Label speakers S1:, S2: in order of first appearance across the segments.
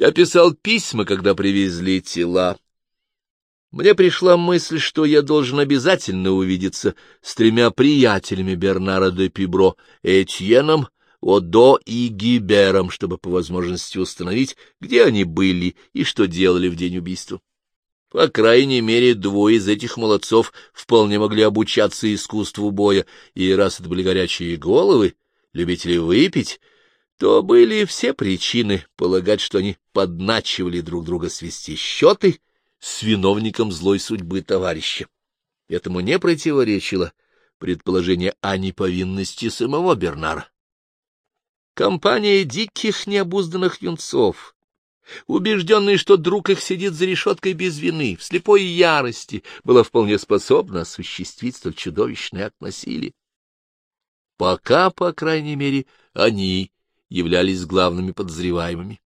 S1: Я писал письма, когда привезли тела. Мне пришла мысль, что я должен обязательно увидеться с тремя приятелями Бернара де Пибро, Этьеном, Одо и Гибером, чтобы по возможности установить, где они были и что делали в день убийства. По крайней мере, двое из этих молодцов вполне могли обучаться искусству боя, и раз это были горячие головы, любители выпить, то были все причины полагать, что они подначивали друг друга свести счеты с виновником злой судьбы товарища. Этому не противоречило предположение о неповинности самого Бернара. Компания диких необузданных юнцов, убежденные, что друг их сидит за решеткой без вины, в слепой ярости, была вполне способна осуществить столь чудовищный акт насилия. Пока, по крайней мере, они являлись главными подозреваемыми.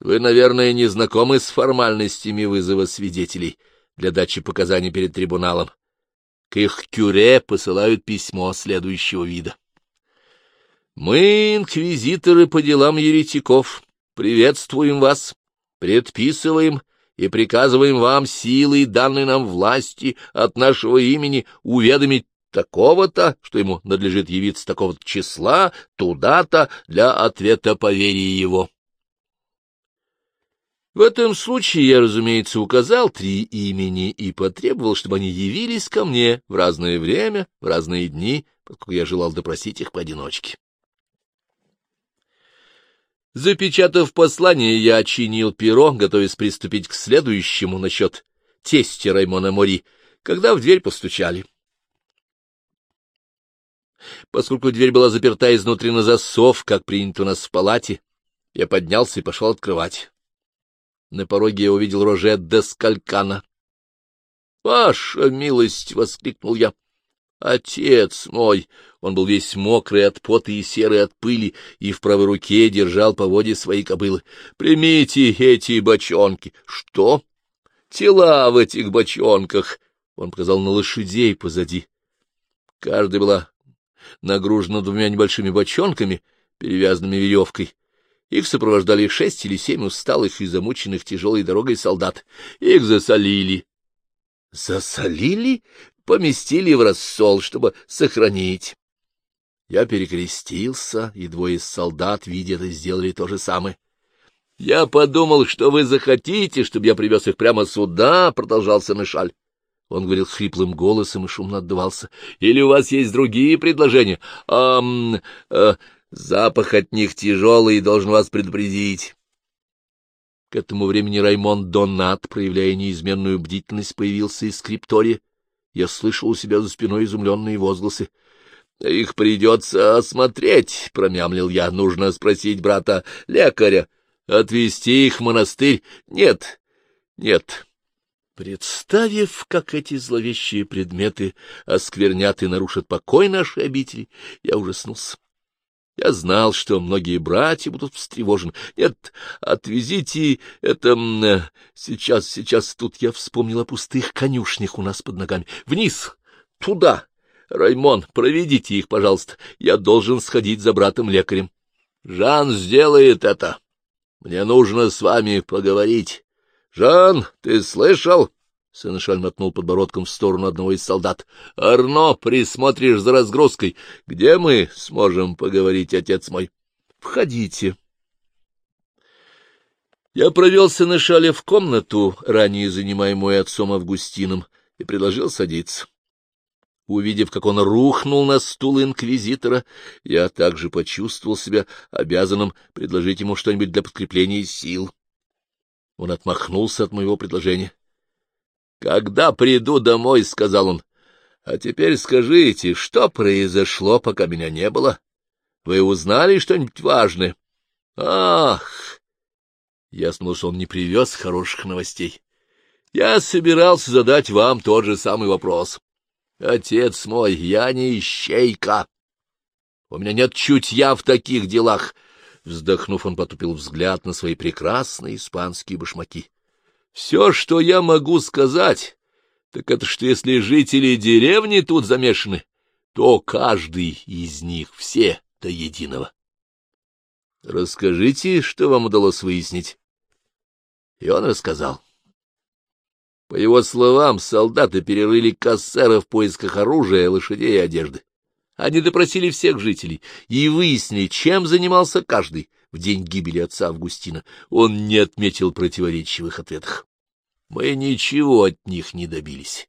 S1: Вы, наверное, не знакомы с формальностями вызова свидетелей для дачи показаний перед трибуналом. К их кюре посылают письмо следующего вида. Мы, инквизиторы по делам еретиков, приветствуем вас, предписываем и приказываем вам силой, данной нам власти, от нашего имени уведомить такого-то, что ему надлежит явиться такого-то числа, туда-то, для ответа по его. В этом случае я, разумеется, указал три имени и потребовал, чтобы они явились ко мне в разное время, в разные дни, поскольку я желал допросить их поодиночке. Запечатав послание, я очинил перо, готовясь приступить к следующему насчет тестя Раймона Мори, когда в дверь постучали. Поскольку дверь была заперта изнутри на засов, как принято у нас в палате, я поднялся и пошел открывать. На пороге я увидел Роже де Скалькана. — Ваша милость! — воскликнул я. — Отец мой! Он был весь мокрый от пота и серый от пыли, и в правой руке держал по воде свои кобылы. — Примите эти бочонки! — Что? — Тела в этих бочонках! Он показал на лошадей позади. Каждая была нагружена двумя небольшими бочонками, перевязанными веревкой. Их сопровождали шесть или семь усталых и замученных тяжелой дорогой солдат. Их засолили. Засолили? Поместили в рассол, чтобы сохранить. Я перекрестился, и двое солдат, видя это, сделали то же самое. — Я подумал, что вы захотите, чтобы я привез их прямо сюда, — продолжал Санышаль. Он говорил хриплым голосом и шумно отдувался. — Или у вас есть другие предложения? А, а, Запах от них тяжелый должен вас предупредить. К этому времени Раймонд Донат, проявляя неизменную бдительность, появился из скриптория. Я слышал у себя за спиной изумленные возгласы. — Их придется осмотреть, — промямлил я. — Нужно спросить брата лекаря. — Отвезти их в монастырь? — Нет, нет. Представив, как эти зловещие предметы осквернят и нарушат покой нашей обители, я ужаснулся. Я знал, что многие братья будут встревожены. Нет, отвезите это... Сейчас, сейчас тут я вспомнил о пустых конюшнях у нас под ногами. Вниз, туда. Раймон, проведите их, пожалуйста. Я должен сходить за братом-лекарем. Жан сделает это. Мне нужно с вами поговорить. Жан, ты слышал? Сенешаль мотнул подбородком в сторону одного из солдат. — Арно, присмотришь за разгрузкой. Где мы сможем поговорить, отец мой? — Входите. Я провел Сенешаля в комнату, ранее занимаемую отцом Августином, и предложил садиться. Увидев, как он рухнул на стул инквизитора, я также почувствовал себя обязанным предложить ему что-нибудь для подкрепления сил. Он отмахнулся от моего предложения. Когда приду домой, — сказал он, — а теперь скажите, что произошло, пока меня не было? Вы узнали что-нибудь важное? Ах! Ясно, что он не привез хороших новостей. Я собирался задать вам тот же самый вопрос. Отец мой, я не ищейка. У меня нет чутья в таких делах. Вздохнув, он потупил взгляд на свои прекрасные испанские башмаки. Все, что я могу сказать, так это что если жители деревни тут замешаны, то каждый из них все до единого. Расскажите, что вам удалось выяснить. И он рассказал. По его словам, солдаты перерыли кассера в поисках оружия, лошадей и одежды. Они допросили всех жителей и выяснили, чем занимался каждый в день гибели отца Августина. Он не отметил противоречивых ответах. Мы ничего от них не добились.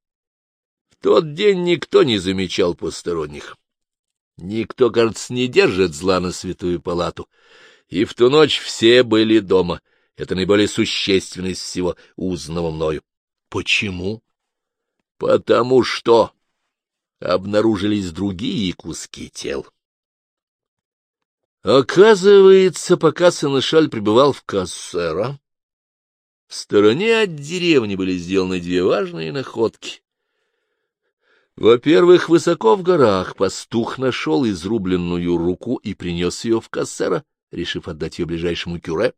S1: В тот день никто не замечал посторонних. Никто, кажется, не держит зла на святую палату. И в ту ночь все были дома. Это наиболее существенно из всего узнанного мною. Почему? Потому что обнаружились другие куски тел. Оказывается, пока Сенешаль пребывал в Кассера, в стороне от деревни были сделаны две важные находки. Во-первых, высоко в горах пастух нашел изрубленную руку и принес ее в Кассера, решив отдать ее ближайшему кюре.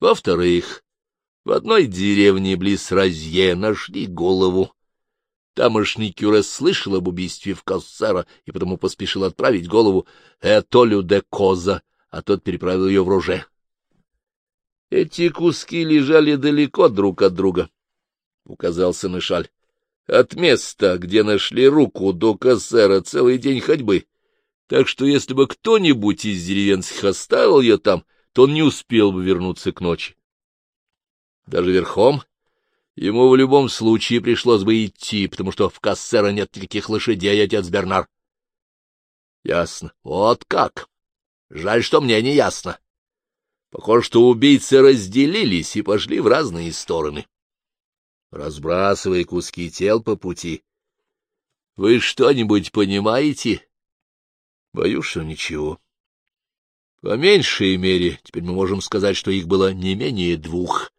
S1: Во-вторых, в одной деревне близ Разье нашли голову. Тамошний кюре слышал об убийстве в Кассера и потому поспешил отправить голову Этолю де Коза, а тот переправил ее в Роже. Эти куски лежали далеко друг от друга, — указался Нышаль. От места, где нашли руку до Кассера, целый день ходьбы. Так что если бы кто-нибудь из деревенских оставил ее там, то он не успел бы вернуться к ночи. Даже верхом ему в любом случае пришлось бы идти, потому что в Кассера нет никаких лошадей, отец Бернар. — Ясно. Вот как. Жаль, что мне не ясно. Похоже, что убийцы разделились и пошли в разные стороны разбрасывая куски тел по пути. — Вы что-нибудь понимаете? — Боюсь, что ничего. По меньшей мере, теперь мы можем сказать, что их было не менее двух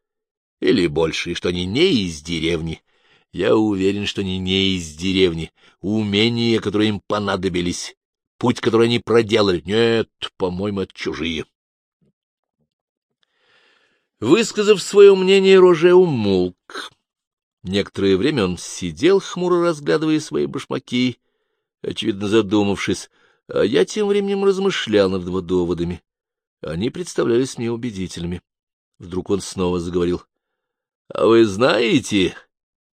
S1: или больше, и что они не из деревни. Я уверен, что они не из деревни. Умения, которые им понадобились, путь, который они проделали, нет, по-моему, это чужие. Высказав свое мнение, Роже умолк. Некоторое время он сидел, хмуро разглядывая свои башмаки, очевидно задумавшись, а я тем временем размышлял над его доводами. Они представлялись мне убедительными. Вдруг он снова заговорил. — А вы знаете,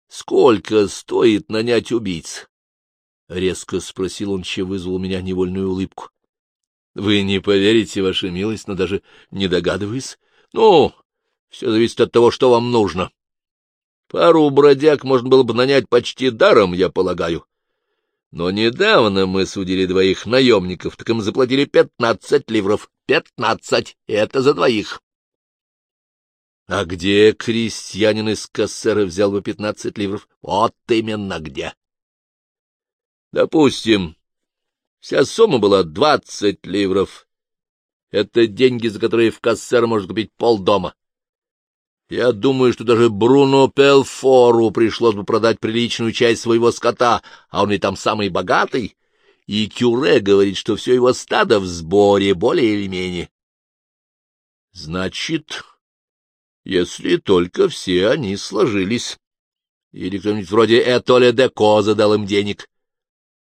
S1: сколько стоит нанять убийц? — резко спросил он, чем вызвал у меня невольную улыбку. — Вы не поверите, ваша милость, но даже не догадываюсь. Ну, все зависит от того, что вам нужно. Пару бродяг можно было бы нанять почти даром, я полагаю. Но недавно мы судили двоих наемников, так им заплатили пятнадцать ливров. Пятнадцать! Это за двоих. А где крестьянин из Кассера взял бы пятнадцать ливров? Вот именно где. Допустим, вся сумма была двадцать ливров. Это деньги, за которые в Кассер можно купить полдома. Я думаю, что даже Бруно Пелфору пришлось бы продать приличную часть своего скота, а он и там самый богатый. И Кюре говорит, что все его стадо в сборе, более или менее. Значит, если только все они сложились. Или кто-нибудь вроде Этоля де Коза дал им денег.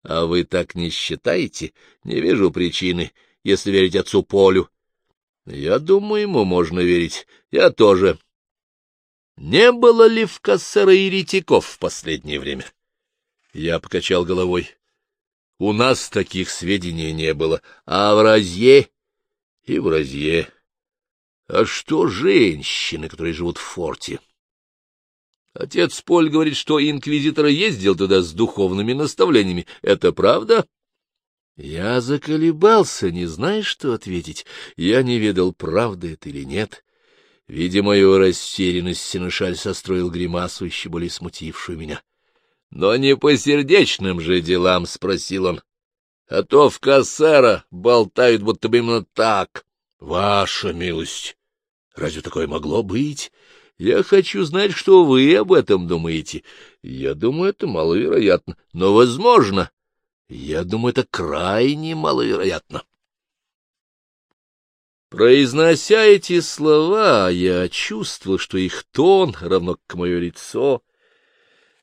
S1: А вы так не считаете? Не вижу причины, если верить отцу Полю. Я думаю, ему можно верить. Я тоже. Не было ли в Кассера еретиков в последнее время? Я покачал головой. У нас таких сведений не было, а в Розье и в Розье. А что женщины, которые живут в форте? Отец Поль говорит, что инквизитор ездил туда с духовными наставлениями. Это правда? Я заколебался, не зная, что ответить. Я не ведал, правда это или нет. Видя мою растерянность, Сенешаль состроил гримасу, еще более смутившую меня. — Но не по сердечным же делам, — спросил он. — А то в Кассара болтают, будто бы именно так. — Ваша милость! Разве такое могло быть? Я хочу знать, что вы об этом думаете. Я думаю, это маловероятно, но возможно. Я думаю, это крайне маловероятно. Произнося эти слова, я чувствовал, что их тон, равно как мое лицо,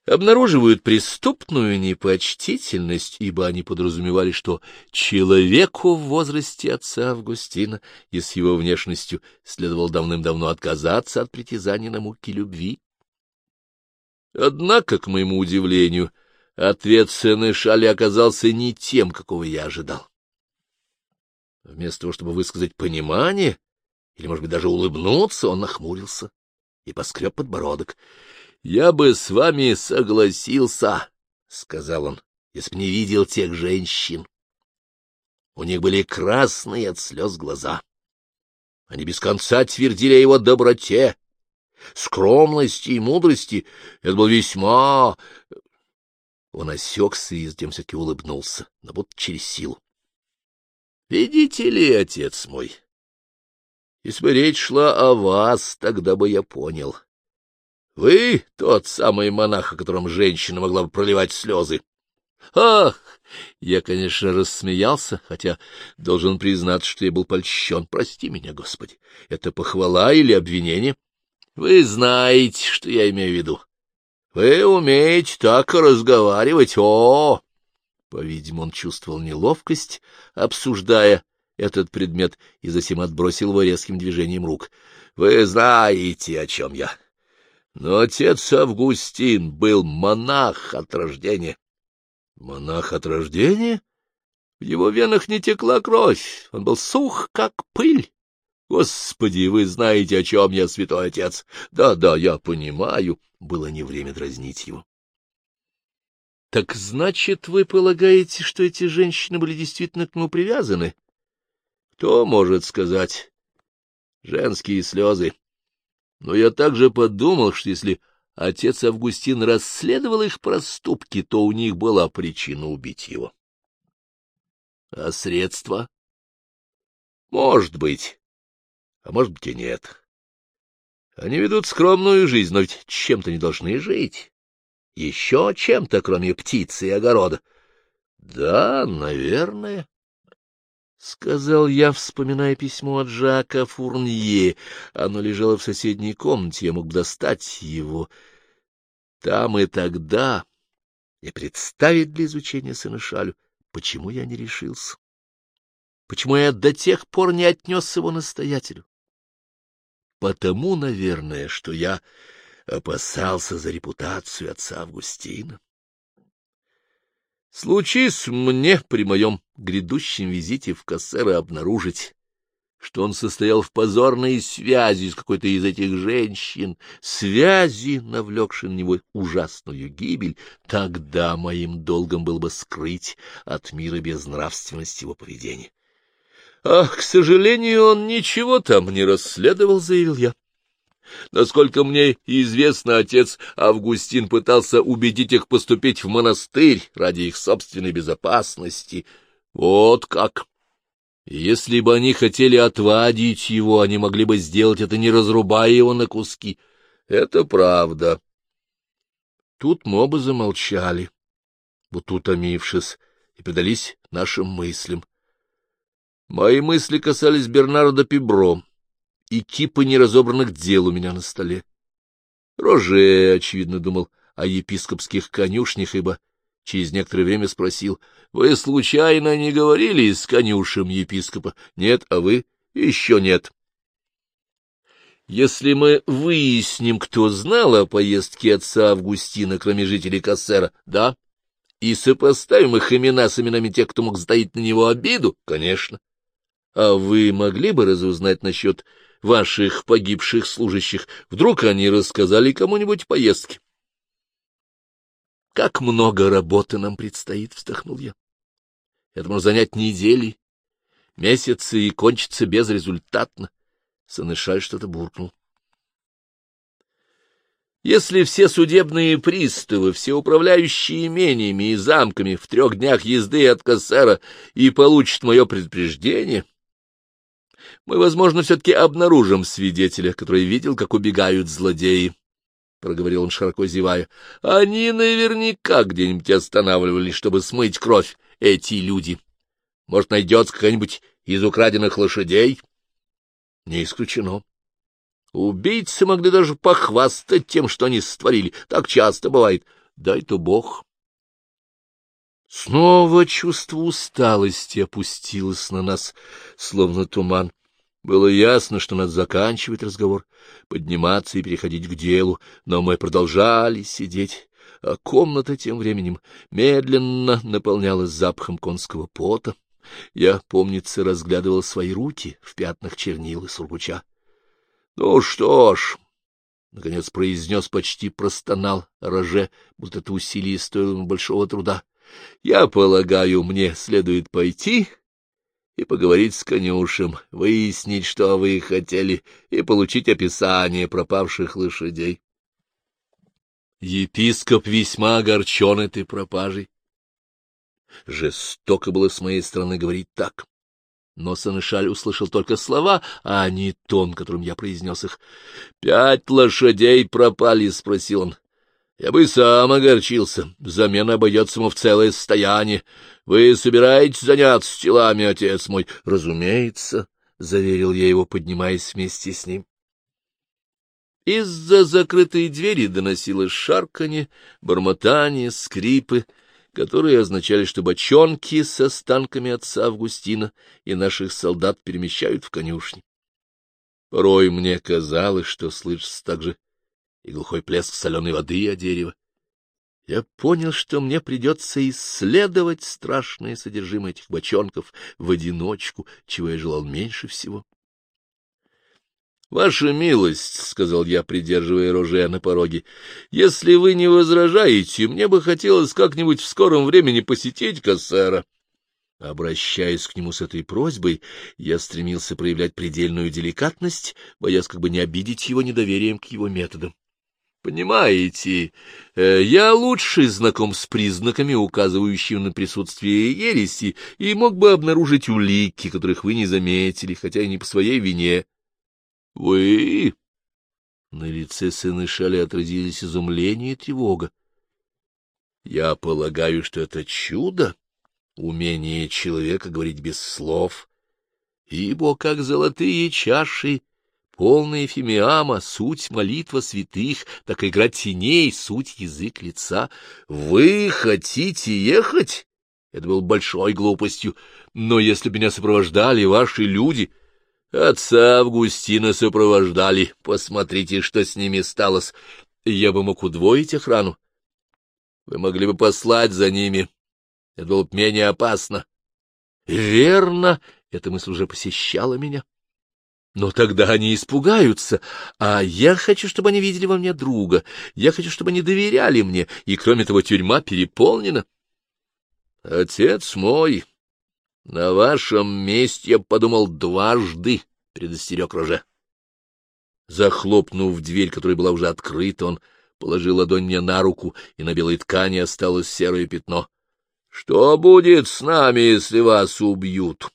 S1: обнаруживают преступную непочтительность, ибо они подразумевали, что человеку в возрасте отца Августина и с его внешностью следовало давным-давно отказаться от притязаний на муки любви. Однако, к моему удивлению, ответ Сенешали оказался не тем, какого я ожидал. Вместо того, чтобы высказать понимание или, может быть, даже улыбнуться, он нахмурился и поскреб подбородок. Я бы с вами согласился, — сказал он, — если б не видел тех женщин. У них были красные от слез глаза. Они без конца твердили о его доброте, скромности и мудрости. Это был весьма... Он осекся и затем все-таки улыбнулся, но будто через силу. — Видите ли, отец мой, если бы речь шла о вас, тогда бы я понял. Вы тот самый монах, о котором женщина могла бы проливать слезы. Ах! Я, конечно, рассмеялся, хотя должен признаться, что я был польщен. Прости меня, Господи. Это похвала или обвинение? Вы знаете, что я имею в виду. Вы умеете так разговаривать. О! По-видимому, он чувствовал неловкость, обсуждая этот предмет, и затем отбросил его резким движением рук. Вы знаете, о чем я. Но отец Августин был монах от рождения. Монах от рождения? В его венах не текла кровь, он был сух, как пыль. Господи, вы знаете, о чем я, святой отец. Да-да, я понимаю. Было не время дразнить его. Так значит, вы полагаете, что эти женщины были действительно к нему привязаны? Кто может сказать? Женские слезы. Но я также подумал, что если отец Августин расследовал их проступки, то у них была причина убить его. А средства? Может быть. А может быть и нет. Они ведут скромную жизнь, но ведь чем-то не должны жить. Еще чем-то, кроме птицы и огорода. Да, наверное. — сказал я, вспоминая письмо от Жака Фурнье. Оно лежало в соседней комнате, я мог достать его. Там и тогда и представить для изучения Сенешалю, почему я не решился. Почему я до тех пор не отнес его настоятелю? Потому, наверное, что я опасался за репутацию отца Августина. Случись мне при моем грядущем визите в Кассера обнаружить, что он состоял в позорной связи с какой-то из этих женщин, связи, навлекшей на него ужасную гибель, тогда моим долгом было бы скрыть от мира безнравственность его поведения. — Ах, к сожалению, он ничего там не расследовал, — заявил я. Насколько мне известно, отец Августин пытался убедить их поступить в монастырь ради их собственной безопасности. Вот как! Если бы они хотели отвадить его, они могли бы сделать это, не разрубая его на куски. Это правда. Тут мы оба замолчали, будто утомившись, и предались нашим мыслям. Мои мысли касались Бернарда Пибро и кипы неразобранных дел у меня на столе. Роже, очевидно, думал о епископских конюшнях, ибо через некоторое время спросил, — Вы случайно не говорили с конюшем епископа? — Нет, а вы? — Еще нет. Если мы выясним, кто знал о поездке отца Августина, кроме жителей Кассера, да, и сопоставим их имена с именами тех, кто мог сдаить на него обиду, конечно. А вы могли бы разузнать насчет ваших погибших служащих. Вдруг они рассказали кому-нибудь поездки. Как много работы нам предстоит, вздохнул я. Это может занять недели, месяцы и кончиться безрезультатно. Санышаль что-то буркнул. Если все судебные приставы, все управляющие имениями и замками в трех днях езды от Кассера и получат мое предупреждение, мы, возможно, все-таки обнаружим свидетеля, который видел, как убегают злодеи, — проговорил он, широко зевая. — Они наверняка где-нибудь останавливались, чтобы смыть кровь, эти люди. Может, найдется какая-нибудь из украденных лошадей? — Не исключено. Убийцы могли даже похвастать тем, что они сотворили. Так часто бывает. дай-то Бог. Снова чувство усталости опустилось на нас, словно туман. Было ясно, что надо заканчивать разговор, подниматься и переходить к делу, но мы продолжали сидеть, а комната тем временем медленно наполнялась запахом конского пота. Я, помнится, разглядывал свои руки в пятнах чернил и сургуча. — Ну что ж, — наконец произнес, почти простонал Роже, будто это усилие стоило ему большого труда. — Я полагаю, мне следует пойти и поговорить с конюшем, выяснить, что вы хотели, и получить описание пропавших лошадей. Епископ весьма огорчен этой пропажей. Жестоко было с моей стороны говорить так. Но Санышаль услышал только слова, а не тон, которым я произнес их. — Пять лошадей пропали, — спросил он. — Я бы сам огорчился. Замена обойдется ему в целое состояние. Вы собираетесь заняться телами, отец мой? — Разумеется, — заверил я его, поднимаясь вместе с ним. Из-за закрытой двери доносилось шарканье, бормотание, скрипы, которые означали, что бочонки с останками отца Августина и наших солдат перемещают в конюшни. Порой мне казалось, что слышится также и глухой плеск соленой воды о дерево. Я понял, что мне придется исследовать страшное содержимое этих бочонков в одиночку, чего я желал меньше всего. — Ваша милость, — сказал я, придерживая оружие на пороге, — если вы не возражаете, мне бы хотелось как-нибудь в скором времени посетить кассера. Обращаясь к нему с этой просьбой, я стремился проявлять предельную деликатность, боясь как бы не обидеть его недоверием к его методам. Понимаете, э, я лучше знаком с признаками, указывающими на присутствие ереси, и мог бы обнаружить улики, которых вы не заметили, хотя и не по своей вине. — Вы? На лице сына Шали отразились изумление и тревога. — Я полагаю, что это чудо, умение человека говорить без слов, ибо как золотые чаши Полная фимиама, суть молитва святых, так игра теней, суть язык лица. Вы хотите ехать? Это было большой глупостью. Но если бы меня сопровождали ваши люди... Отца Августина сопровождали. Посмотрите, что с ними сталось. Я бы мог удвоить охрану. Вы могли бы послать за ними. Это было бы менее опасно. Верно, эта мысль уже посещала меня. Но тогда они испугаются, а я хочу, чтобы они видели во мне друга, я хочу, чтобы они доверяли мне, и, кроме того, тюрьма переполнена. Отец мой, на вашем месте я подумал дважды, — предостерег Роже. Захлопнув дверь, которая была уже открыта, он положил ладонь мне на руку, и на белой ткани осталось серое пятно. — Что будет с нами, если вас убьют?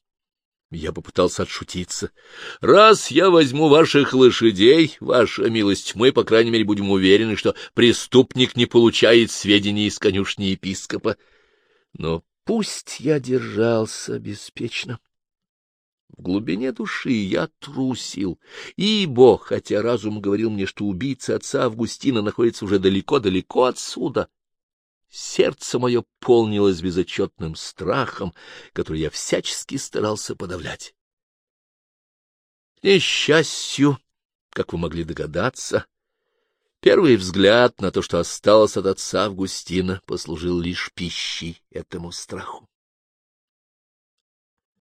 S1: Я попытался отшутиться. — Раз я возьму ваших лошадей, ваша милость, мы, по крайней мере, будем уверены, что преступник не получает сведений из конюшни епископа. Но пусть я держался беспечно. В глубине души я трусил, ибо, хотя разум говорил мне, что убийца отца Августина находится уже далеко-далеко отсюда, Сердце мое полнилось безотчетным страхом, который я всячески старался подавлять. Несчастью, как вы могли догадаться, первый взгляд на то, что осталось от отца Августина, послужил лишь пищей этому страху.